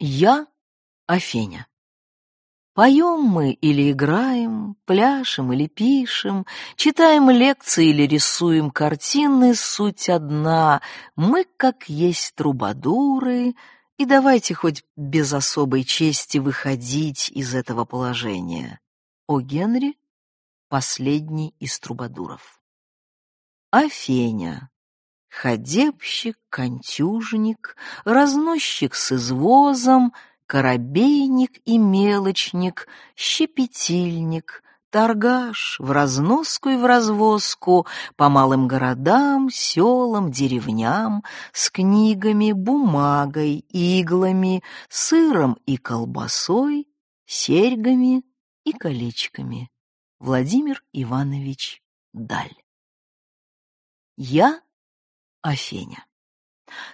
Я Афеня. Поем мы или играем, пляшем или пишем, читаем лекции или рисуем картины, суть одна. Мы, как есть трубадуры, и давайте хоть без особой чести выходить из этого положения. О Генри — последний из трубадуров. Афеня Ходебщик, контюжник, разносчик с извозом, Коробейник и мелочник, щепетильник, Торгаш в разноску и в развозку По малым городам, селам, деревням, С книгами, бумагой, иглами, Сыром и колбасой, серьгами и колечками. Владимир Иванович Даль. Я Афеня.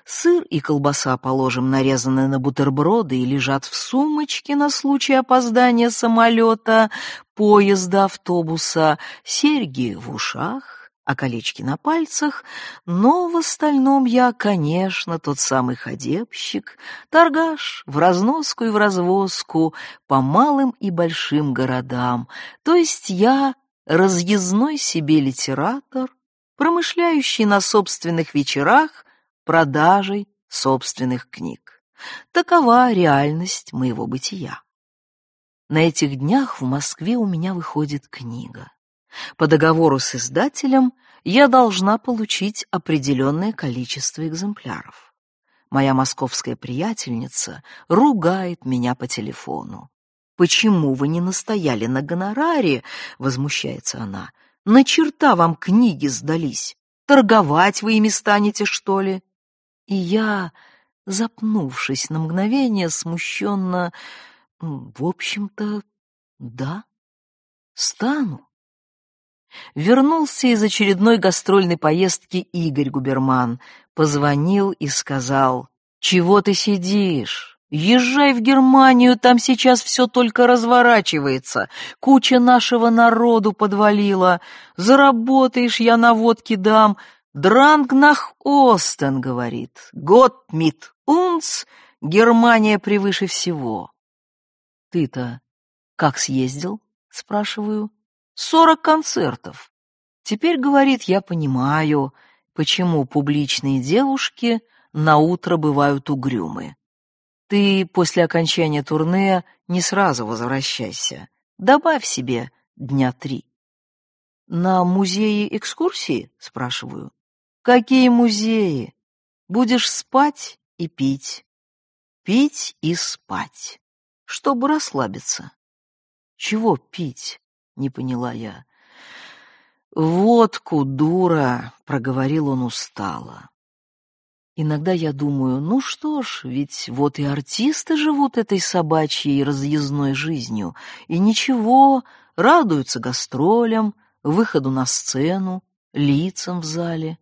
Сыр и колбаса, положим, нарезаны на бутерброды и лежат в сумочке на случай опоздания самолета, поезда, автобуса, серьги в ушах, а колечки на пальцах, но в остальном я, конечно, тот самый ходебщик, торгаш в разноску и в развозку по малым и большим городам, то есть я разъездной себе литератор, промышляющий на собственных вечерах продажей собственных книг. Такова реальность моего бытия. На этих днях в Москве у меня выходит книга. По договору с издателем я должна получить определенное количество экземпляров. Моя московская приятельница ругает меня по телефону. «Почему вы не настояли на гонораре?» — возмущается она. На черта вам книги сдались? Торговать вы ими станете, что ли? И я, запнувшись на мгновение, смущенно, в общем-то, да, стану. Вернулся из очередной гастрольной поездки Игорь Губерман, позвонил и сказал, «Чего ты сидишь? Езжай в Германию, там сейчас все только разворачивается. Куча нашего народу подвалила. Заработаешь, я на водке дам. Дранг нах Остен, говорит. Год мит унц, Германия превыше всего. Ты-то как съездил? Спрашиваю. Сорок концертов. Теперь, говорит, я понимаю, почему публичные девушки на утро бывают угрюмы. Ты после окончания турне не сразу возвращайся. Добавь себе дня три. На музеи экскурсии? Спрашиваю. Какие музеи? Будешь спать и пить. Пить и спать. Чтобы расслабиться. Чего пить? Не поняла я. «Водку, дура!» — проговорил он устало. Иногда я думаю, ну что ж, ведь вот и артисты живут этой собачьей разъездной жизнью, и ничего, радуются гастролям, выходу на сцену, лицам в зале.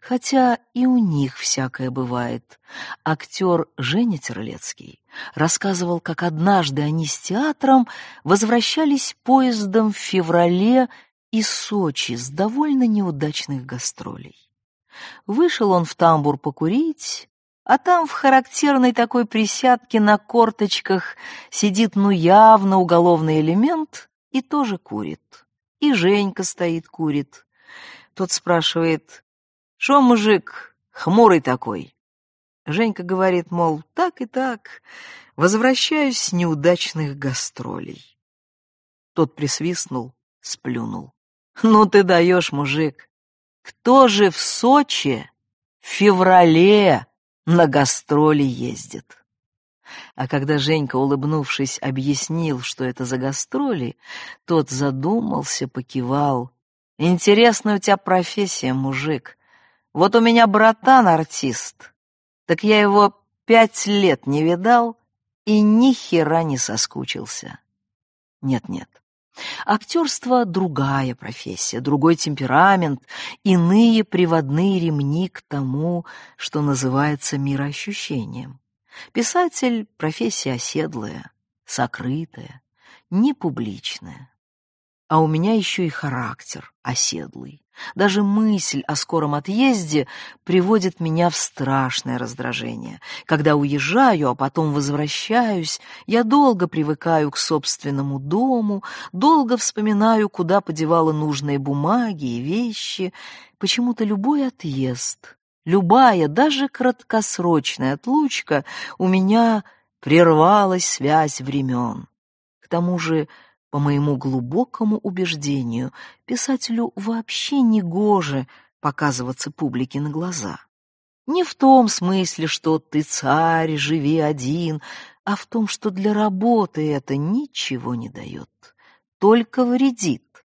Хотя и у них всякое бывает. Актер Женя Терлецкий рассказывал, как однажды они с театром возвращались поездом в феврале из Сочи с довольно неудачных гастролей. Вышел он в тамбур покурить, а там в характерной такой присядке на корточках сидит ну явно уголовный элемент и тоже курит. И Женька стоит курит. Тот спрашивает, «Шо, мужик, хмурый такой?» Женька говорит, мол, так и так, возвращаюсь с неудачных гастролей. Тот присвистнул, сплюнул. «Ну ты даешь, мужик, кто же в Сочи в феврале на гастроли ездит? А когда Женька, улыбнувшись, объяснил, что это за гастроли, тот задумался, покивал. «Интересная у тебя профессия, мужик. Вот у меня братан артист, так я его пять лет не видал и ни хера не соскучился». Нет-нет, Актерство — другая профессия, другой темперамент, иные приводные ремни к тому, что называется мироощущением. Писатель — профессия оседлая, сокрытая, непубличная. А у меня еще и характер оседлый. Даже мысль о скором отъезде приводит меня в страшное раздражение. Когда уезжаю, а потом возвращаюсь, я долго привыкаю к собственному дому, долго вспоминаю, куда подевала нужные бумаги и вещи. Почему-то любой отъезд, любая, даже краткосрочная отлучка у меня прервалась связь времен. К тому же по моему глубокому убеждению, писателю вообще не гоже показываться публике на глаза. Не в том смысле, что ты царь, живи один, а в том, что для работы это ничего не дает, только вредит.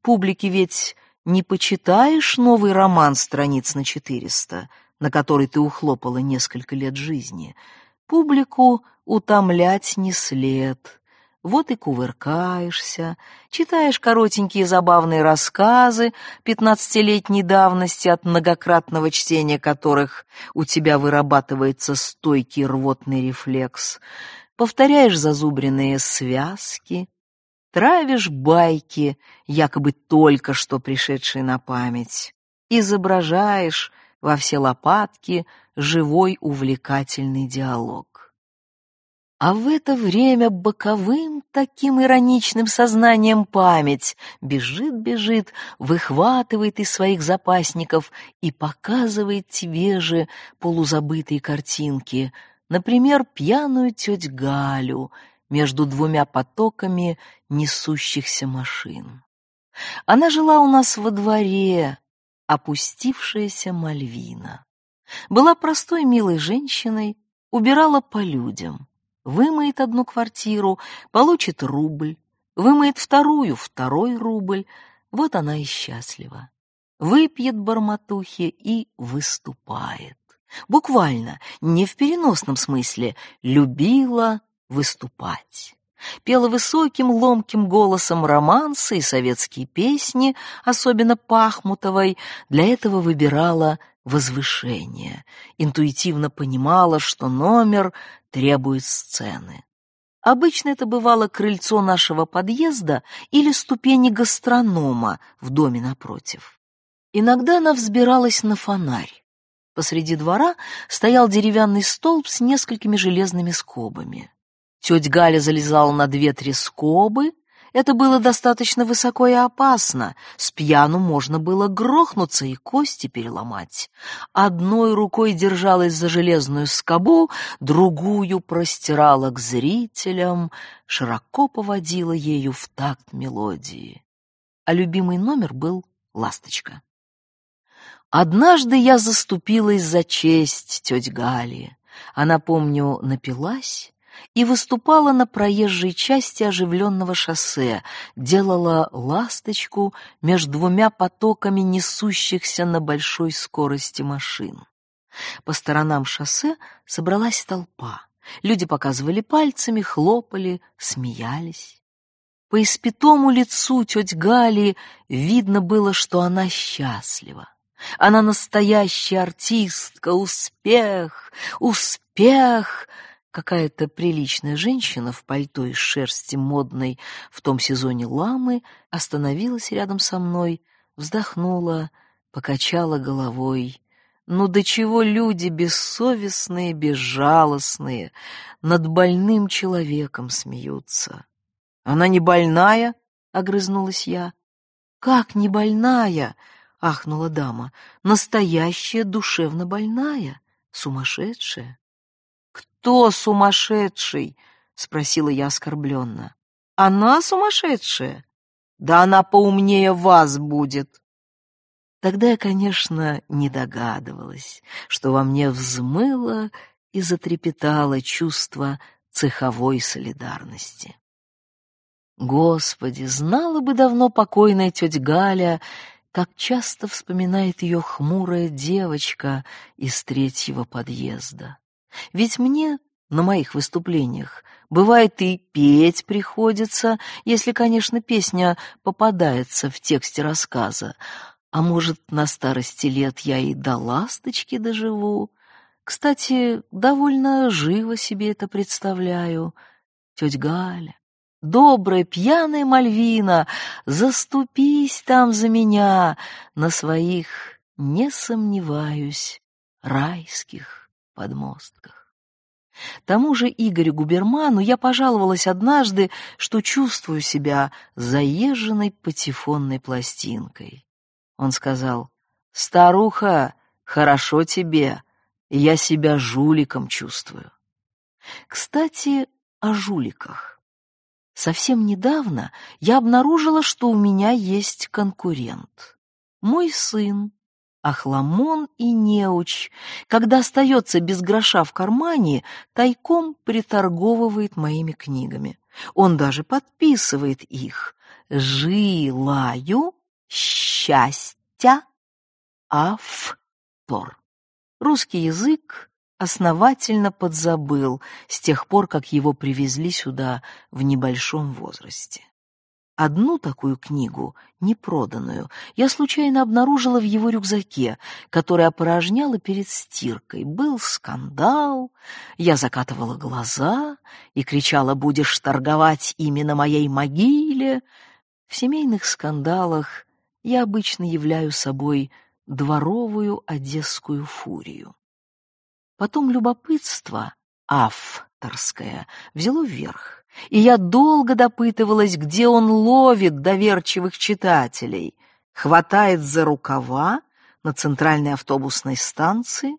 Публике ведь не почитаешь новый роман страниц на четыреста, на который ты ухлопала несколько лет жизни. Публику утомлять не след, вот и кувыркаешься, читаешь коротенькие забавные рассказы пятнадцатилетней давности, от многократного чтения которых у тебя вырабатывается стойкий рвотный рефлекс, повторяешь зазубренные связки, травишь байки, якобы только что пришедшие на память, изображаешь во все лопатки живой увлекательный диалог. А в это время боковым таким ироничным сознанием память бежит-бежит, выхватывает из своих запасников и показывает тебе же полузабытые картинки, например, пьяную теть Галю между двумя потоками несущихся машин. Она жила у нас во дворе, опустившаяся Мальвина. Была простой милой женщиной, убирала по людям вымоет одну квартиру, получит рубль, вымоет вторую, второй рубль. Вот она и счастлива. Выпьет барматухи и выступает. Буквально, не в переносном смысле, любила выступать. Пела высоким ломким голосом романсы и советские песни, особенно Пахмутовой, для этого выбирала возвышение, интуитивно понимала, что номер требует сцены. Обычно это бывало крыльцо нашего подъезда или ступени гастронома в доме напротив. Иногда она взбиралась на фонарь. Посреди двора стоял деревянный столб с несколькими железными скобами. Тетя Галя залезала на две-три скобы, это было достаточно высоко и опасно. С пьяну можно было грохнуться и кости переломать. Одной рукой держалась за железную скобу, другую простирала к зрителям, широко поводила ею в такт мелодии. А любимый номер был «Ласточка». Однажды я заступилась за честь теть Гали. Она, помню, напилась и выступала на проезжей части оживленного шоссе, делала ласточку между двумя потоками несущихся на большой скорости машин. По сторонам шоссе собралась толпа. Люди показывали пальцами, хлопали, смеялись. По испятому лицу тети Гали видно было, что она счастлива. Она настоящая артистка, успех, успех! Какая-то приличная женщина в пальто из шерсти модной в том сезоне ламы остановилась рядом со мной, вздохнула, покачала головой. Ну до чего люди бессовестные, безжалостные, над больным человеком смеются. Она не больная? — огрызнулась я. «Как не больная?» — ахнула дама. «Настоящая душевно больная, сумасшедшая». «Кто сумасшедший?» — спросила я оскорбленно. «Она сумасшедшая? Да она поумнее вас будет!» Тогда я, конечно, не догадывалась, что во мне взмыло и затрепетало чувство цеховой солидарности. Господи, знала бы давно покойная тетя Галя, как часто вспоминает ее хмурая девочка из третьего подъезда. Ведь мне на моих выступлениях бывает и петь приходится, если, конечно, песня попадается в тексте рассказа. А может, на старости лет я и до ласточки доживу. Кстати, довольно живо себе это представляю. Тетя Галя, Добрая пьяная Мальвина, заступись там за меня на своих, не сомневаюсь, райских подмостках. Тому же Игорю Губерману я пожаловалась однажды, что чувствую себя заезженной патефонной пластинкой. Он сказал, «Старуха, хорошо тебе, я себя жуликом чувствую». Кстати, о жуликах. Совсем недавно я обнаружила, что у меня есть конкурент. Мой сын, Ахламон и неуч, когда остается без гроша в кармане, тайком приторговывает моими книгами. Он даже подписывает их. «Жилаю счастья автор». Русский язык основательно подзабыл с тех пор, как его привезли сюда в небольшом возрасте. Одну такую книгу, непроданную, я случайно обнаружила в его рюкзаке, который опорожняла перед стиркой. Был скандал, я закатывала глаза и кричала «Будешь торговать именно моей могиле!» В семейных скандалах я обычно являю собой дворовую одесскую фурию. Потом любопытство, авторское, взяло вверх, и я долго допытывалась, где он ловит доверчивых читателей, хватает за рукава на центральной автобусной станции,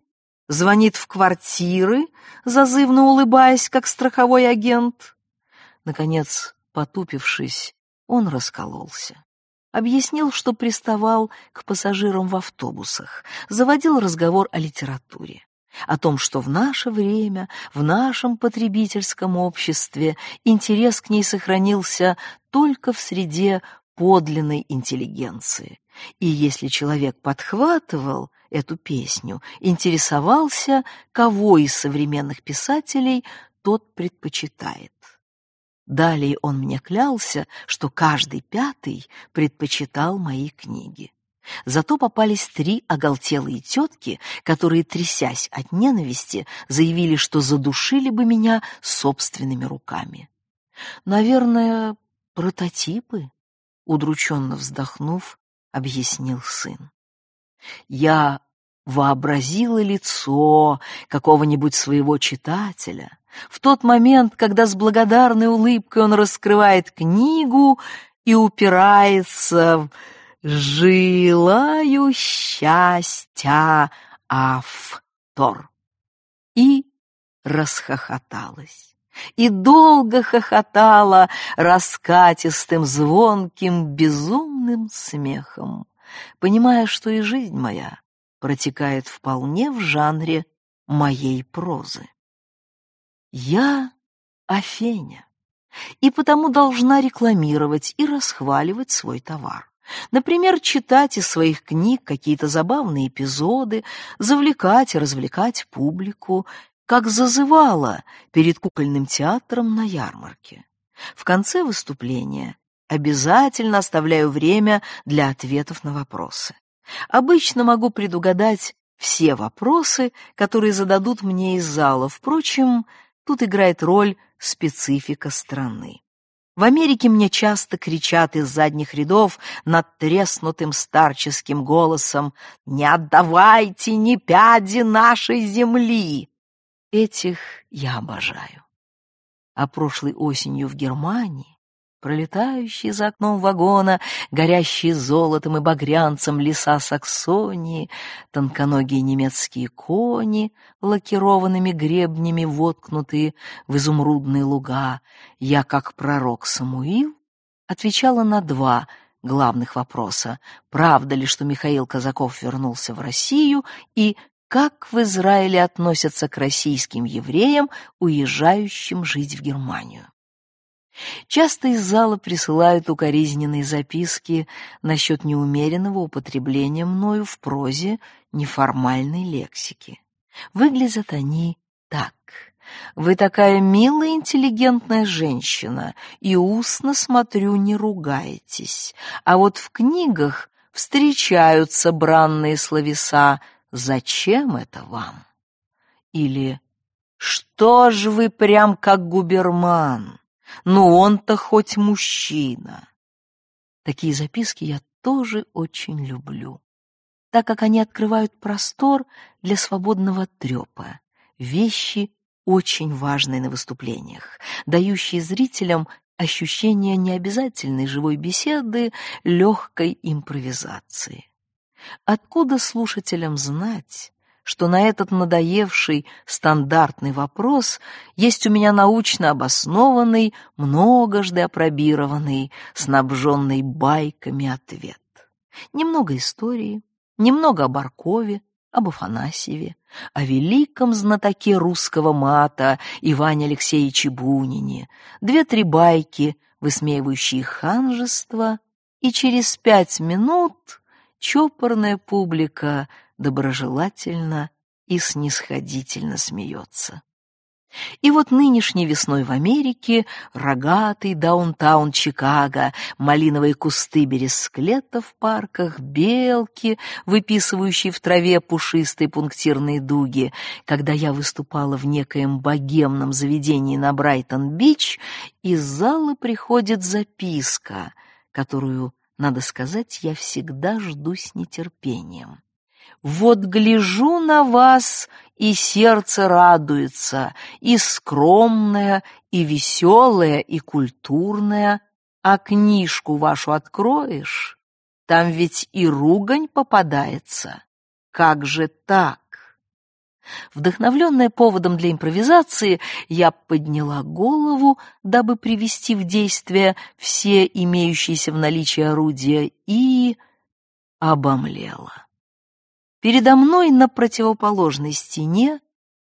звонит в квартиры, зазывно улыбаясь, как страховой агент. Наконец, потупившись, он раскололся. Объяснил, что приставал к пассажирам в автобусах, заводил разговор о литературе о том, что в наше время, в нашем потребительском обществе интерес к ней сохранился только в среде подлинной интеллигенции. И если человек подхватывал эту песню, интересовался, кого из современных писателей тот предпочитает. Далее он мне клялся, что каждый пятый предпочитал мои книги. Зато попались три оголтелые тетки, которые, трясясь от ненависти, заявили, что задушили бы меня собственными руками. Наверное, прототипы, удрученно вздохнув, объяснил сын. Я вообразила лицо какого-нибудь своего читателя. В тот момент, когда с благодарной улыбкой он раскрывает книгу и упирается «Желаю счастья, автор!» И расхохоталась. И долго хохотала раскатистым, звонким, безумным смехом, понимая, что и жизнь моя протекает вполне в жанре моей прозы. Я Афеня, и потому должна рекламировать и расхваливать свой товар. Например, читать из своих книг какие-то забавные эпизоды, завлекать и развлекать публику, как зазывала перед кукольным театром на ярмарке. В конце выступления обязательно оставляю время для ответов на вопросы. Обычно могу предугадать все вопросы, которые зададут мне из зала. Впрочем, тут играет роль специфика страны. В Америке мне часто кричат из задних рядов над треснутым старческим голосом «Не отдавайте ни пяди нашей земли!» Этих я обожаю. А прошлой осенью в Германии пролетающие за окном вагона, горящие золотом и багрянцем леса Саксонии, тонконогие немецкие кони, лакированными гребнями воткнутые в изумрудные луга, я, как пророк Самуил, отвечала на два главных вопроса. Правда ли, что Михаил Казаков вернулся в Россию, и как в Израиле относятся к российским евреям, уезжающим жить в Германию? Часто из зала присылают укоризненные записки насчет неумеренного употребления мною в прозе неформальной лексики. Выглядят они так. Вы такая милая, интеллигентная женщина, и устно, смотрю, не ругаетесь. А вот в книгах встречаются бранные словеса «Зачем это вам?» Или «Что ж вы прям как губерман?» Ну он-то хоть мужчина. Такие записки я тоже очень люблю, так как они открывают простор для свободного трепа, вещи очень важные на выступлениях, дающие зрителям ощущение необязательной живой беседы, легкой импровизации. Откуда слушателям знать, что на этот надоевший стандартный вопрос есть у меня научно обоснованный, многожды опробированный, снабженный байками ответ? Немного истории, немного о Баркове, об Афанасьеве, о великом знатоке русского мата Иване Алексеевиче Бунине, две-три байки, высмеивающие ханжество, и через пять минут чопорная публика доброжелательно и снисходительно смеется. И вот нынешней весной в Америке рогатый даунтаун Чикаго, малиновые кусты бересклета в парках, белки, выписывающие в траве пушистые пунктирные дуги. Когда я выступала в некоем богемном заведении на Брайтон-Бич, из зала приходит записка, которую, надо сказать, я всегда жду с нетерпением. Вот гляжу на вас, и сердце радуется, и скромное, и веселое, и культурное, а книжку вашу откроешь, там ведь и ругань попадается. Как же так? Вдохновленная поводом для импровизации, я подняла голову, дабы привести в действие все имеющиеся в наличии орудия, и обомлела. Передо мной на противоположной стене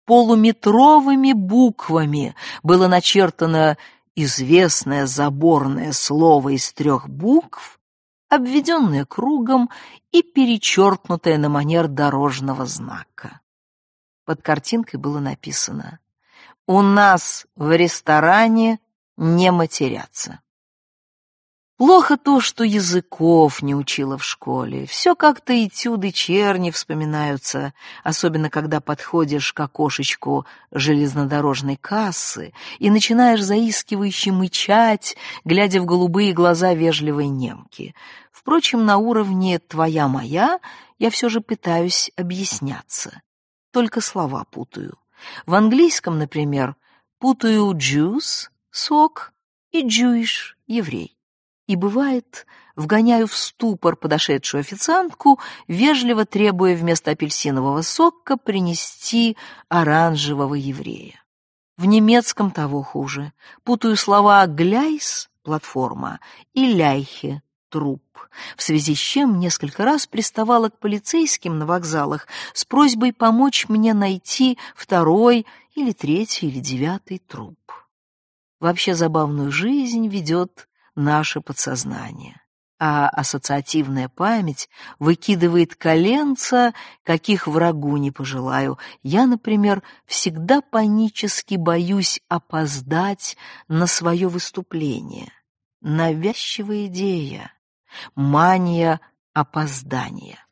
полуметровыми буквами было начертано известное заборное слово из трех букв, обведенное кругом и перечеркнутое на манер дорожного знака. Под картинкой было написано «У нас в ресторане не матерятся». Плохо то, что языков не учила в школе. Все как-то этюды черни вспоминаются, особенно когда подходишь к окошечку железнодорожной кассы и начинаешь заискивающе мычать, глядя в голубые глаза вежливой немки. Впрочем, на уровне «твоя моя» я все же пытаюсь объясняться. Только слова путаю. В английском, например, путаю «juice» — сок и «Jewish» — еврей и, бывает, вгоняю в ступор подошедшую официантку, вежливо требуя вместо апельсинового сока принести оранжевого еврея. В немецком того хуже. Путаю слова «гляйс» — платформа и «ляйхе» — труп, в связи с чем несколько раз приставала к полицейским на вокзалах с просьбой помочь мне найти второй или третий или девятый труп. Вообще забавную жизнь ведет наше подсознание, а ассоциативная память выкидывает коленца, каких врагу не пожелаю. Я, например, всегда панически боюсь опоздать на свое выступление. Навязчивая идея, мания опоздания.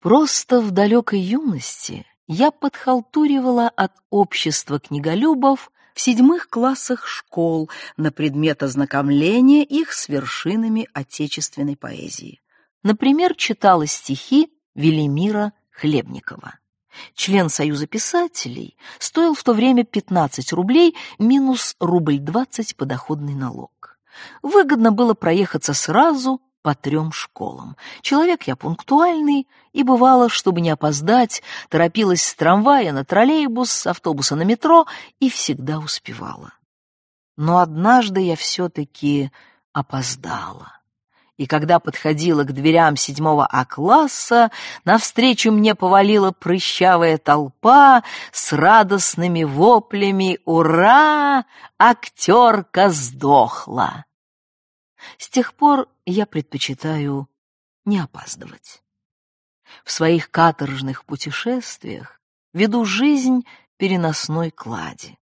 Просто в далекой юности я подхалтуривала от общества книголюбов в седьмых классах школ на предмет ознакомления их с вершинами отечественной поэзии. Например, читала стихи Велимира Хлебникова. Член Союза писателей стоил в то время 15 рублей минус рубль 20 подоходный налог. Выгодно было проехаться сразу по трем школам. Человек я пунктуальный, и бывало, чтобы не опоздать, торопилась с трамвая на троллейбус, с автобуса на метро и всегда успевала. Но однажды я все-таки опоздала. И когда подходила к дверям седьмого А-класса, навстречу мне повалила прыщавая толпа с радостными воплями «Ура! Актерка сдохла!» С тех пор я предпочитаю не опаздывать. В своих каторжных путешествиях веду жизнь переносной клади.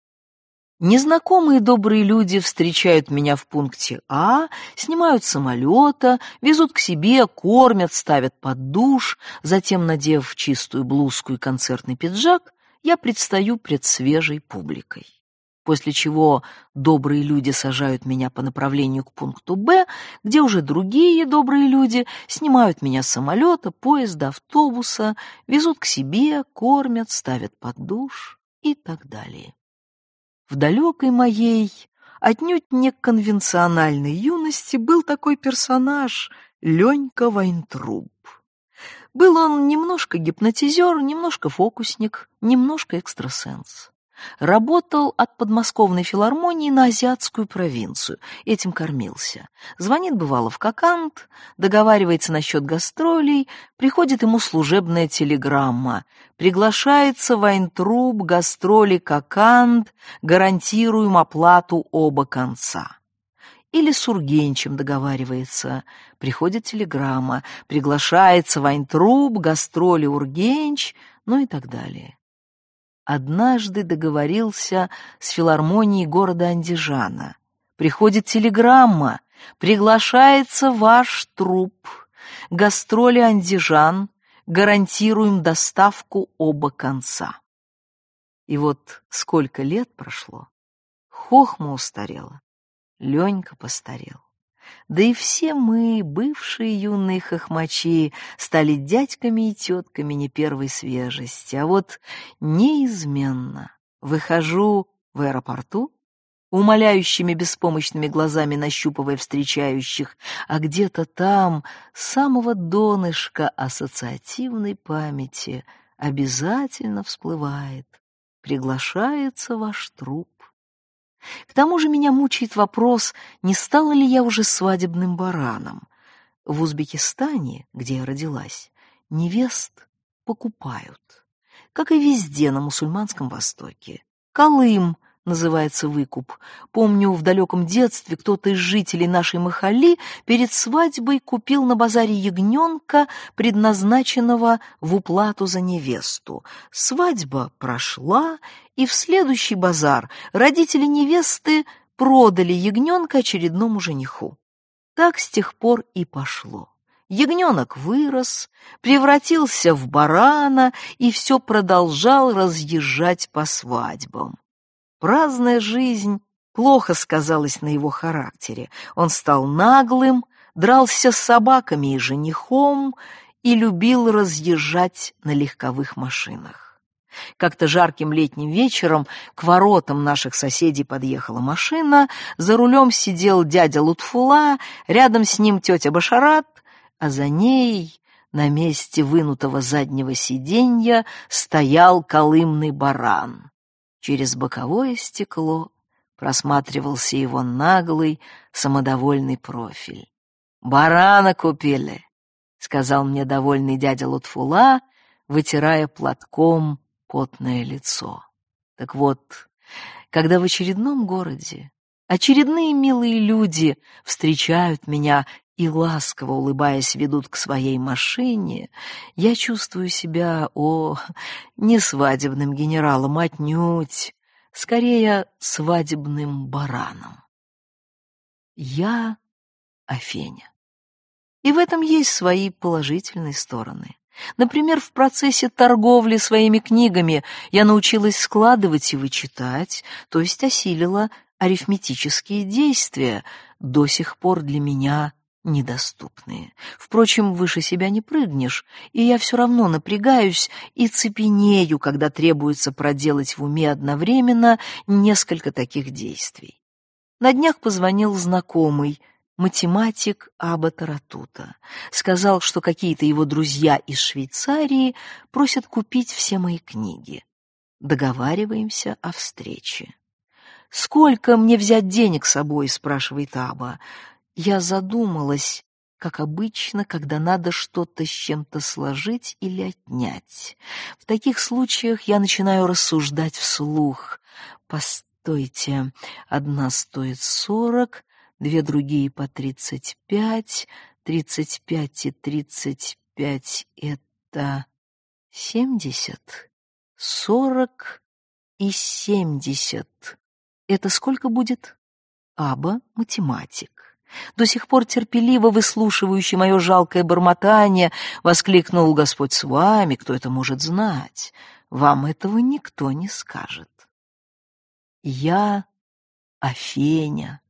Незнакомые добрые люди встречают меня в пункте А, снимают самолета, везут к себе, кормят, ставят под душ, затем, надев чистую блузку и концертный пиджак, я предстаю пред свежей публикой. После чего добрые люди сажают меня по направлению к пункту «Б», где уже другие добрые люди снимают меня с самолета, поезда, автобуса, везут к себе, кормят, ставят под душ и так далее. В далекой моей, отнюдь не конвенциональной юности был такой персонаж — Ленька Вайнтруб. Был он немножко гипнотизер, немножко фокусник, немножко экстрасенс. Работал от подмосковной филармонии на азиатскую провинцию, этим кормился. Звонит, бывало, в Кокант, договаривается насчет гастролей, приходит ему служебная телеграмма. Приглашается Вайнтруб, гастроли Кокант, гарантируем оплату оба конца. Или с Ургенчем договаривается. Приходит телеграмма, приглашается Вайнтруб, гастроли Ургенч, ну и так далее. Однажды договорился с филармонией города Андижана. Приходит телеграмма, приглашается ваш труп. Гастроли Андижан, гарантируем доставку оба конца. И вот сколько лет прошло, хохма устарела, Ленька постарел. Да и все мы, бывшие юные хохмачи, стали дядьками и тетками не первой свежести. А вот неизменно выхожу в аэропорту, умоляющими беспомощными глазами нащупывая встречающих, а где-то там, с самого донышка ассоциативной памяти, обязательно всплывает. Приглашается ваш труп к тому же меня мучает вопрос, не стала ли я уже свадебным бараном. В Узбекистане, где я родилась, невест покупают, как и везде на мусульманском Востоке. Колым называется выкуп. Помню, в далеком детстве кто-то из жителей нашей Махали перед свадьбой купил на базаре ягненка, предназначенного в уплату за невесту. Свадьба прошла, и в следующий базар родители невесты продали ягненка очередному жениху. Так с тех пор и пошло. Ягненок вырос, превратился в барана и все продолжал разъезжать по свадьбам. Праздная жизнь плохо сказалась на его характере. Он стал наглым, дрался с собаками и женихом и любил разъезжать на легковых машинах. Как-то жарким летним вечером к воротам наших соседей подъехала машина, за рулем сидел дядя Лутфула, рядом с ним тетя Башарат, а за ней на месте вынутого заднего сиденья стоял колымный баран. Через боковое стекло просматривался его наглый, самодовольный профиль. «Барана купили», — сказал мне довольный дядя Лутфула, вытирая платком потное лицо. Так вот, когда в очередном городе очередные милые люди встречают меня и, ласково улыбаясь, ведут к своей машине, я чувствую себя, о, не свадебным генералом, отнюдь, скорее свадебным бараном. Я Афеня. И в этом есть свои положительные стороны. Например, в процессе торговли своими книгами я научилась складывать и вычитать, то есть осилила арифметические действия, до сих пор для меня недоступные. Впрочем, выше себя не прыгнешь, и я все равно напрягаюсь и цепенею, когда требуется проделать в уме одновременно несколько таких действий. На днях позвонил знакомый, математик Аба Таратута. Сказал, что какие-то его друзья из Швейцарии просят купить все мои книги. Договариваемся о встрече. «Сколько мне взять денег с собой?» — спрашивает Аба. Я задумалась, как обычно, когда надо что-то с чем-то сложить или отнять. В таких случаях я начинаю рассуждать вслух. Постойте, одна стоит сорок, две другие по тридцать пять, тридцать пять и тридцать пять — это семьдесят, сорок и семьдесят. Это сколько будет? Аба — математик до сих пор терпеливо выслушивающий мое жалкое бормотание, воскликнул Господь с вами, кто это может знать? Вам этого никто не скажет. Я Афеня.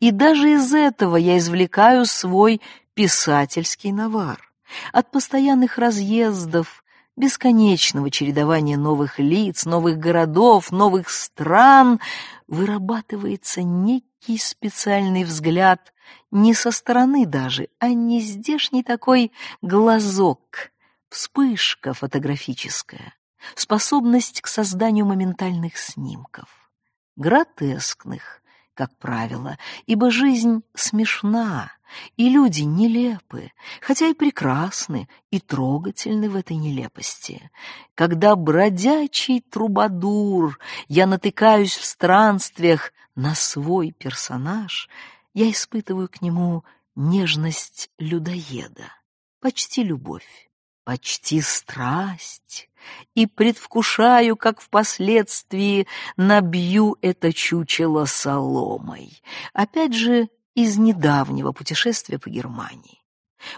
И даже из этого я извлекаю свой писательский навар. От постоянных разъездов, бесконечного чередования новых лиц, новых городов, новых стран вырабатывается некий специальный взгляд не со стороны даже, а не здешний такой глазок, вспышка фотографическая, способность к созданию моментальных снимков, гротескных, как правило, ибо жизнь смешна, и люди нелепы, хотя и прекрасны и трогательны в этой нелепости. Когда бродячий трубадур, я натыкаюсь в странствиях на свой персонаж, я испытываю к нему нежность людоеда, почти любовь почти страсть, и предвкушаю, как впоследствии набью это чучело соломой. Опять же, из недавнего путешествия по Германии.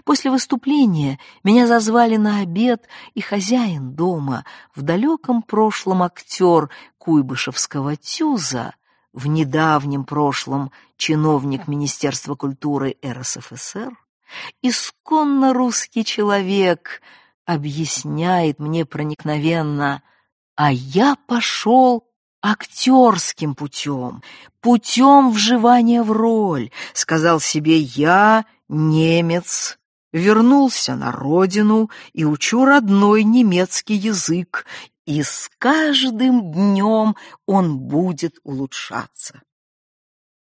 После выступления меня зазвали на обед, и хозяин дома, в далеком прошлом актер Куйбышевского тюза, в недавнем прошлом чиновник Министерства культуры РСФСР, исконно русский человек объясняет мне проникновенно, а я пошел актерским путем, путем вживания в роль, сказал себе я немец, вернулся на родину и учу родной немецкий язык, и с каждым днем он будет улучшаться.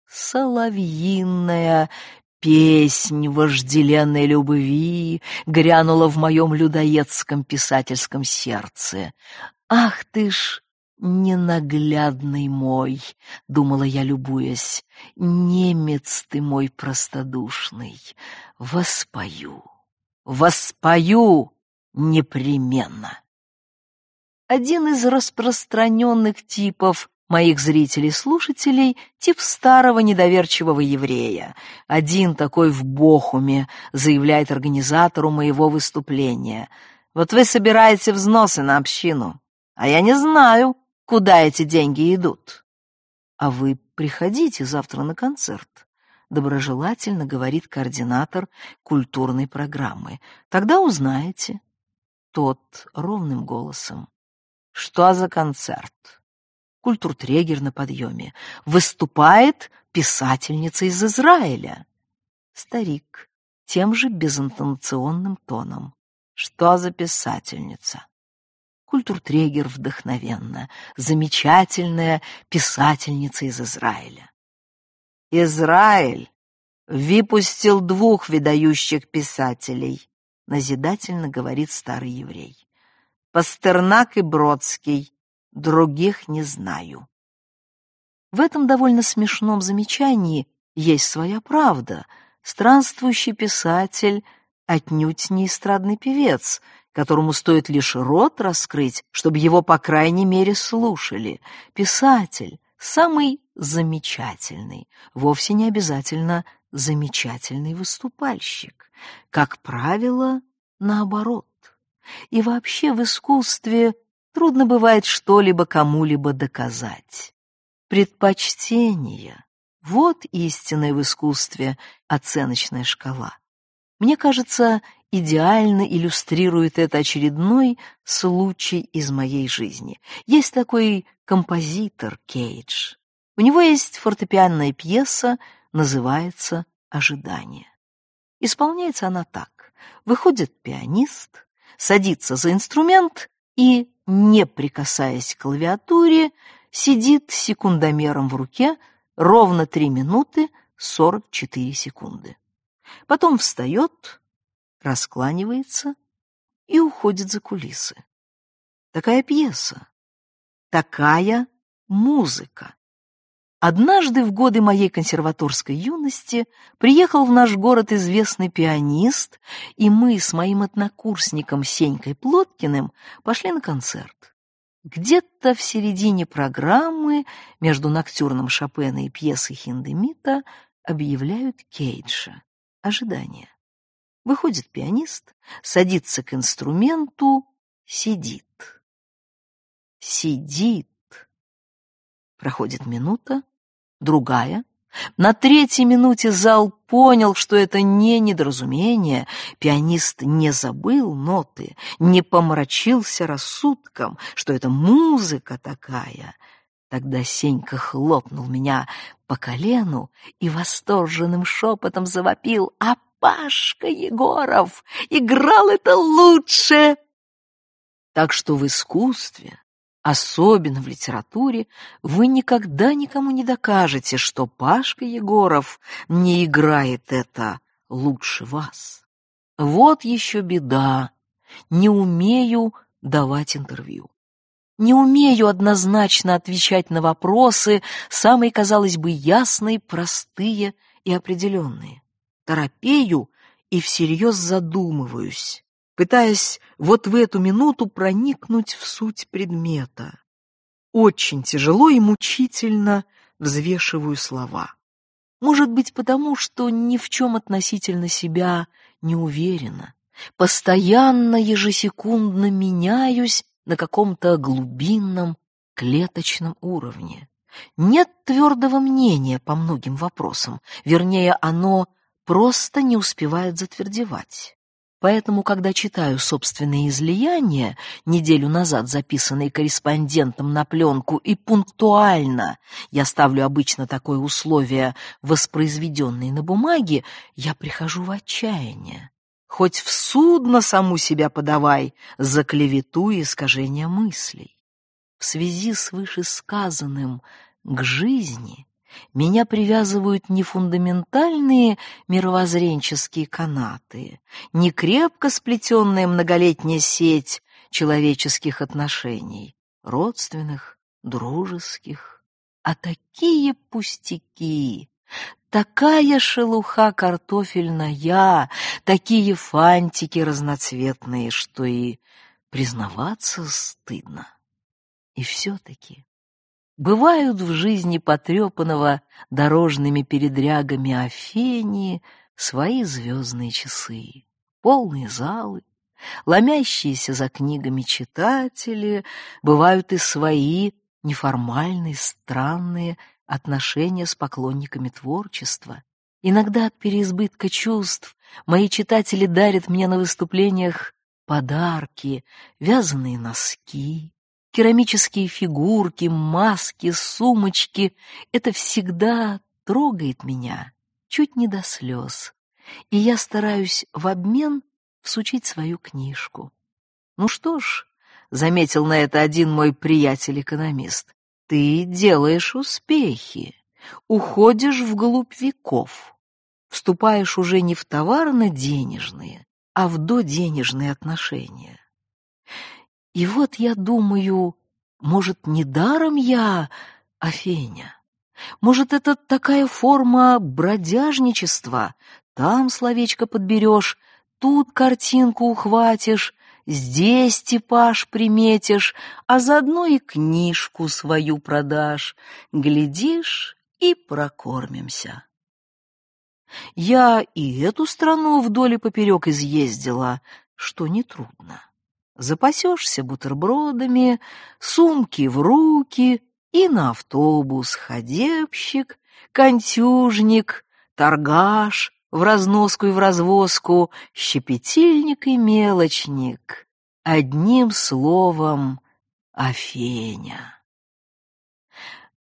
Соловьиная Песнь вожделенной любви грянула в моем людоедском писательском сердце. Ах ты ж, ненаглядный мой, думала я, любуясь, немец ты мой простодушный, воспою, воспою непременно. Один из распространенных типов моих зрителей-слушателей тип старого недоверчивого еврея. Один такой в Бохуме заявляет организатору моего выступления. «Вот вы собираете взносы на общину, а я не знаю, куда эти деньги идут». «А вы приходите завтра на концерт», — доброжелательно говорит координатор культурной программы. «Тогда узнаете». Тот ровным голосом. «Что за концерт?» культуртрегер на подъеме. Выступает писательница из Израиля. Старик тем же безинтонационным тоном. Что за писательница? Культуртрегер вдохновенно. Замечательная писательница из Израиля. Израиль выпустил двух выдающих писателей, назидательно говорит старый еврей. Пастернак и Бродский других не знаю. В этом довольно смешном замечании есть своя правда. Странствующий писатель отнюдь не эстрадный певец, которому стоит лишь рот раскрыть, чтобы его, по крайней мере, слушали. Писатель самый замечательный, вовсе не обязательно замечательный выступальщик. Как правило, наоборот. И вообще в искусстве трудно бывает что-либо кому-либо доказать. Предпочтение — вот истинная в искусстве оценочная шкала. Мне кажется, идеально иллюстрирует это очередной случай из моей жизни. Есть такой композитор Кейдж. У него есть фортепианная пьеса, называется «Ожидание». Исполняется она так. Выходит пианист, садится за инструмент и не прикасаясь к клавиатуре, сидит секундомером в руке ровно 3 минуты 44 секунды. Потом встает, раскланивается и уходит за кулисы. Такая пьеса, такая музыка. Однажды в годы моей консерваторской юности приехал в наш город известный пианист, и мы с моим однокурсником Сенькой Плоткиным пошли на концерт. Где-то в середине программы между ноктюрном Шопена и пьесой Хиндемита объявляют Кейджа. Ожидание. Выходит пианист, садится к инструменту, сидит. Сидит Проходит минута, другая. На третьей минуте зал понял, что это не недоразумение, пианист не забыл ноты, не помрачился рассудком, что это музыка такая. Тогда Сенька хлопнул меня по колену и восторженным шепотом завопил «А Пашка Егоров играл это лучше!» Так что в искусстве Особенно в литературе вы никогда никому не докажете, что Пашка Егоров не играет это лучше вас. Вот еще беда. Не умею давать интервью. Не умею однозначно отвечать на вопросы, самые, казалось бы, ясные, простые и определенные. Торопею и всерьез задумываюсь пытаясь вот в эту минуту проникнуть в суть предмета. Очень тяжело и мучительно взвешиваю слова. Может быть, потому что ни в чем относительно себя не уверена. Постоянно, ежесекундно меняюсь на каком-то глубинном, клеточном уровне. Нет твердого мнения по многим вопросам, вернее, оно просто не успевает затвердевать. Поэтому, когда читаю собственные излияния, неделю назад записанные корреспондентом на пленку, и пунктуально я ставлю обычно такое условие, воспроизведенное на бумаге, я прихожу в отчаяние. Хоть в суд на саму себя подавай за клевету и искажение мыслей. В связи с вышесказанным к жизни меня привязывают не фундаментальные мировоззренческие канаты, не крепко сплетенная многолетняя сеть человеческих отношений, родственных, дружеских, а такие пустяки, такая шелуха картофельная, такие фантики разноцветные, что и признаваться стыдно. И все-таки Бывают в жизни потрепанного дорожными передрягами Афении свои звездные часы, полные залы, ломящиеся за книгами читатели, бывают и свои неформальные, странные отношения с поклонниками творчества. Иногда от переизбытка чувств мои читатели дарят мне на выступлениях подарки, вязаные носки, керамические фигурки, маски, сумочки — это всегда трогает меня, чуть не до слез. И я стараюсь в обмен всучить свою книжку. Ну что ж, — заметил на это один мой приятель-экономист, — ты делаешь успехи, уходишь вглубь веков, вступаешь уже не в товарно-денежные, а в доденежные отношения. И вот я думаю, может, не даром я Афеня? Может, это такая форма бродяжничества? Там словечко подберешь, тут картинку ухватишь, здесь типаж приметишь, а заодно и книжку свою продашь. Глядишь, и прокормимся. Я и эту страну вдоль и поперек изъездила, что нетрудно. Запасешься бутербродами, сумки в руки и на автобус ходебщик, контюжник, торгаш, в разноску и в развозку, щепетильник и мелочник. Одним словом, Афеня.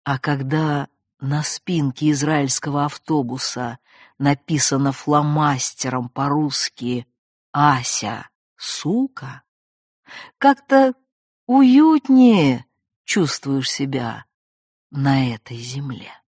А когда на спинке израильского автобуса написано фломастером по-русски «Ася, сука», как-то уютнее чувствуешь себя на этой земле.